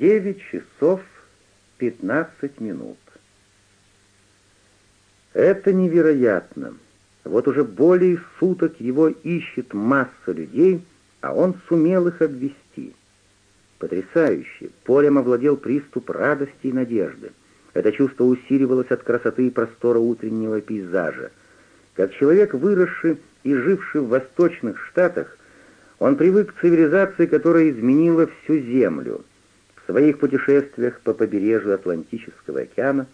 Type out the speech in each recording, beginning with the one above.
Девять часов пятнадцать минут. Это невероятно. Вот уже более суток его ищет масса людей, а он сумел их обвести. Потрясающе! Полем овладел приступ радости и надежды. Это чувство усиливалось от красоты и простора утреннего пейзажа. Как человек, выросший и живший в восточных штатах, он привык к цивилизации, которая изменила всю землю — своих путешествиях по побережью Атлантического океана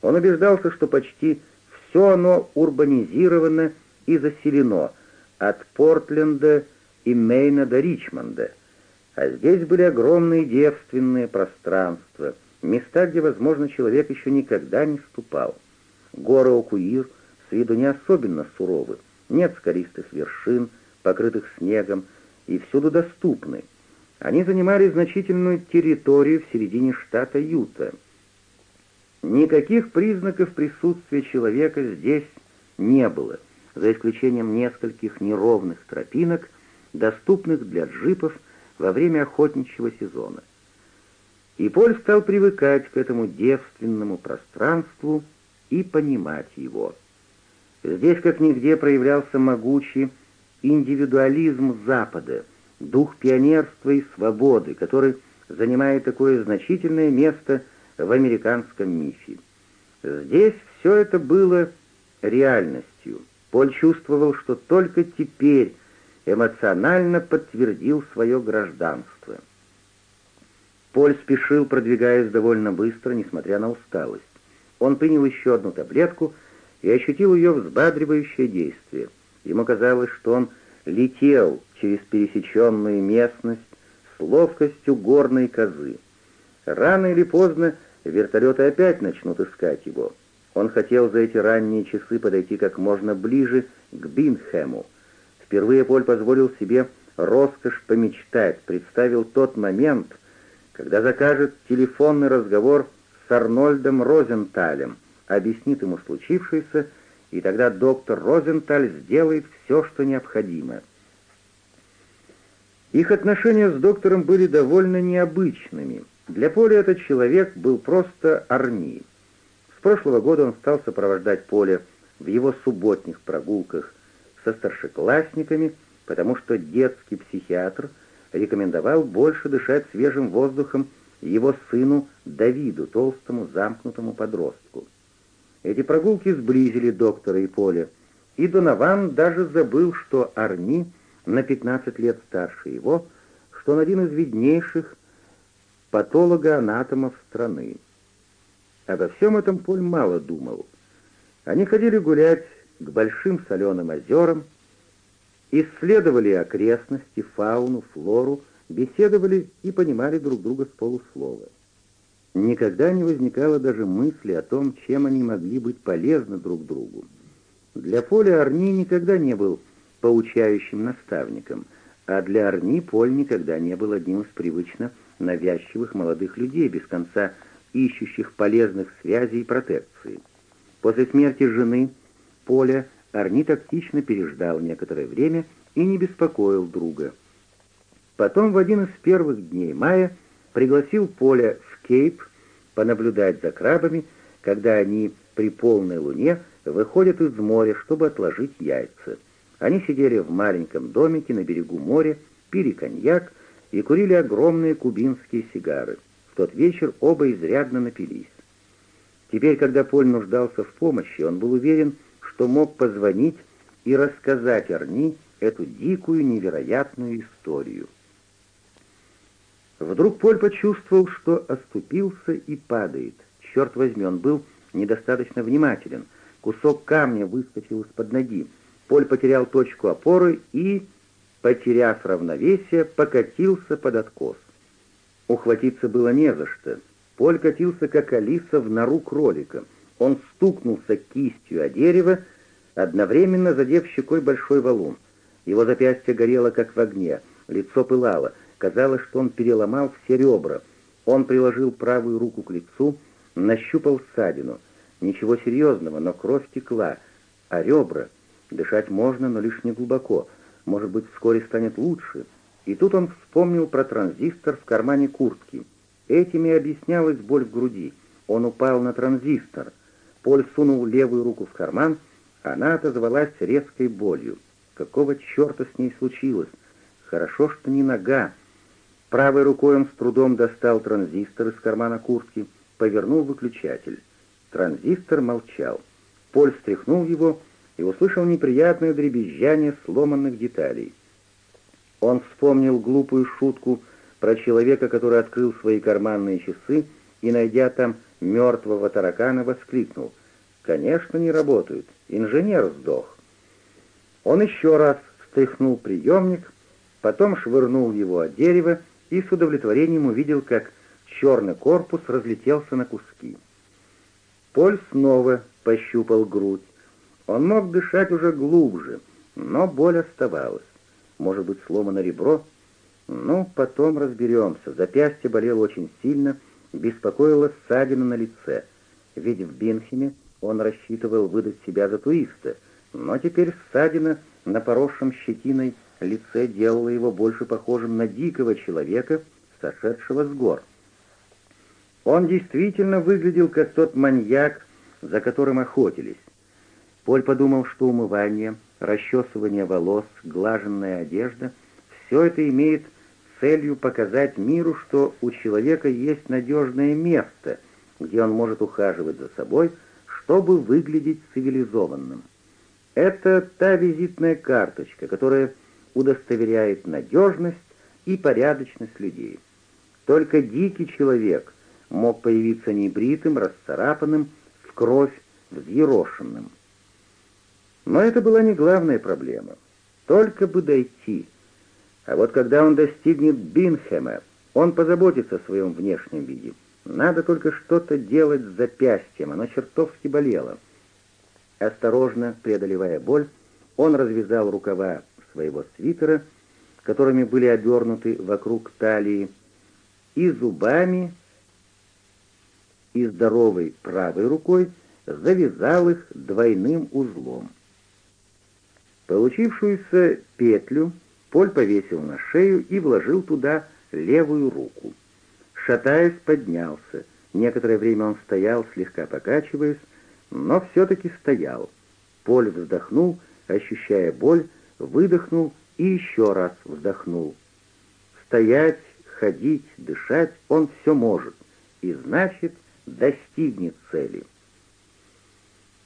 он убеждался, что почти все оно урбанизировано и заселено от Портленда и Мейна до Ричмонда, а здесь были огромные девственные пространства, места, где, возможно, человек еще никогда не ступал. Горы Окуир с виду не особенно суровы, нет скористых вершин, покрытых снегом, и всюду доступны — они занимали значительную территорию в середине штата Юта. Никаких признаков присутствия человека здесь не было, за исключением нескольких неровных тропинок, доступных для джипов во время охотничьего сезона. И Поль стал привыкать к этому девственному пространству и понимать его. Здесь как нигде проявлялся могучий индивидуализм Запада — дух пионерства и свободы, который занимает такое значительное место в американском мифе. Здесь все это было реальностью. Поль чувствовал, что только теперь эмоционально подтвердил свое гражданство. Поль спешил, продвигаясь довольно быстро, несмотря на усталость. Он принял еще одну таблетку и ощутил ее взбадривающее действие. Ему казалось, что он летел через пересеченную местность с ловкостью горной козы. Рано или поздно вертолеты опять начнут искать его. Он хотел за эти ранние часы подойти как можно ближе к Бинхэму. Впервые Поль позволил себе роскошь помечтать, представил тот момент, когда закажет телефонный разговор с Арнольдом Розенталем, объяснит ему случившееся и тогда доктор Розенталь сделает все, что необходимо. Их отношения с доктором были довольно необычными. Для Поля этот человек был просто Арни. С прошлого года он стал сопровождать Поля в его субботних прогулках со старшеклассниками, потому что детский психиатр рекомендовал больше дышать свежим воздухом его сыну Давиду, толстому замкнутому подростку. Эти прогулки сблизили доктора и Поля, и Донован даже забыл, что Арни на 15 лет старше его, что он один из виднейших патологоанатомов страны. Обо всем этом Поль мало думал. Они ходили гулять к большим соленым озерам, исследовали окрестности, фауну, флору, беседовали и понимали друг друга с полуслова. Никогда не возникало даже мысли о том, чем они могли быть полезны друг другу. Для Поля Арни никогда не был поучающим наставником, а для Арни Поль никогда не был одним из привычно навязчивых молодых людей, без конца ищущих полезных связей и протекции. После смерти жены Поля Арни тактично переждал некоторое время и не беспокоил друга. Потом в один из первых дней мая пригласил Поля в Кейп понаблюдать за крабами, когда они при полной луне выходят из моря, чтобы отложить яйца. Они сидели в маленьком домике на берегу моря, пили коньяк и курили огромные кубинские сигары. В тот вечер оба изрядно напились. Теперь, когда Поль нуждался в помощи, он был уверен, что мог позвонить и рассказать Арни эту дикую невероятную историю. Вдруг Поль почувствовал, что оступился и падает. Черт возьми, он был недостаточно внимателен. Кусок камня выскочил из-под ноги. Поль потерял точку опоры и, потеряв равновесие, покатился под откос. Ухватиться было не за что. Поль катился, как Алиса, в нору кролика. Он стукнулся кистью о дерево, одновременно задев щекой большой валун. Его запястье горело, как в огне, лицо пылало — Казалось, что он переломал все ребра. Он приложил правую руку к лицу, нащупал ссадину. Ничего серьезного, но кровь текла, а ребра... Дышать можно, но лишь не глубоко. Может быть, вскоре станет лучше. И тут он вспомнил про транзистор в кармане куртки. Этими объяснялась боль в груди. Он упал на транзистор. Поль сунул левую руку в карман, она отозвалась резкой болью. Какого черта с ней случилось? Хорошо, что не нога, Правой рукой он с трудом достал транзистор из кармана куртки, повернул выключатель. Транзистор молчал. Поль стряхнул его и услышал неприятное дребезжание сломанных деталей. Он вспомнил глупую шутку про человека, который открыл свои карманные часы и, найдя там мертвого таракана, воскликнул. «Конечно, не работают. Инженер сдох». Он еще раз встряхнул приемник, потом швырнул его от дерева, и с удовлетворением увидел, как черный корпус разлетелся на куски. Поль снова пощупал грудь. Он мог дышать уже глубже, но боль оставалась. Может быть, сломано ребро? Ну, потом разберемся. Запястье болело очень сильно, беспокоило ссадина на лице. Ведь в Бинхеме он рассчитывал выдать себя за туриста, но теперь ссадина на поросшем щетиной лице делало его больше похожим на дикого человека, сошедшего с гор. Он действительно выглядел как тот маньяк, за которым охотились. Поль подумал, что умывание, расчесывание волос, глаженная одежда — все это имеет целью показать миру, что у человека есть надежное место, где он может ухаживать за собой, чтобы выглядеть цивилизованным. Это та визитная карточка, которая удостоверяет надежность и порядочность людей. Только дикий человек мог появиться небритым, расцарапанным, в кровь взъерошенным. Но это была не главная проблема. Только бы дойти. А вот когда он достигнет Бинхема, он позаботится о своем внешнем виде. Надо только что-то делать с запястьем, оно чертовски болело. Осторожно преодолевая боль, он развязал рукава своего свитера, которыми были обернуты вокруг талии, и зубами, и здоровой правой рукой завязал их двойным узлом. Получившуюся петлю Поль повесил на шею и вложил туда левую руку. Шатаясь, поднялся. Некоторое время он стоял, слегка покачиваясь, но все-таки стоял. Поль вздохнул, ощущая боль, выдохнул и еще раз вздохнул. Стоять, ходить, дышать он все может, и значит, достигнет цели.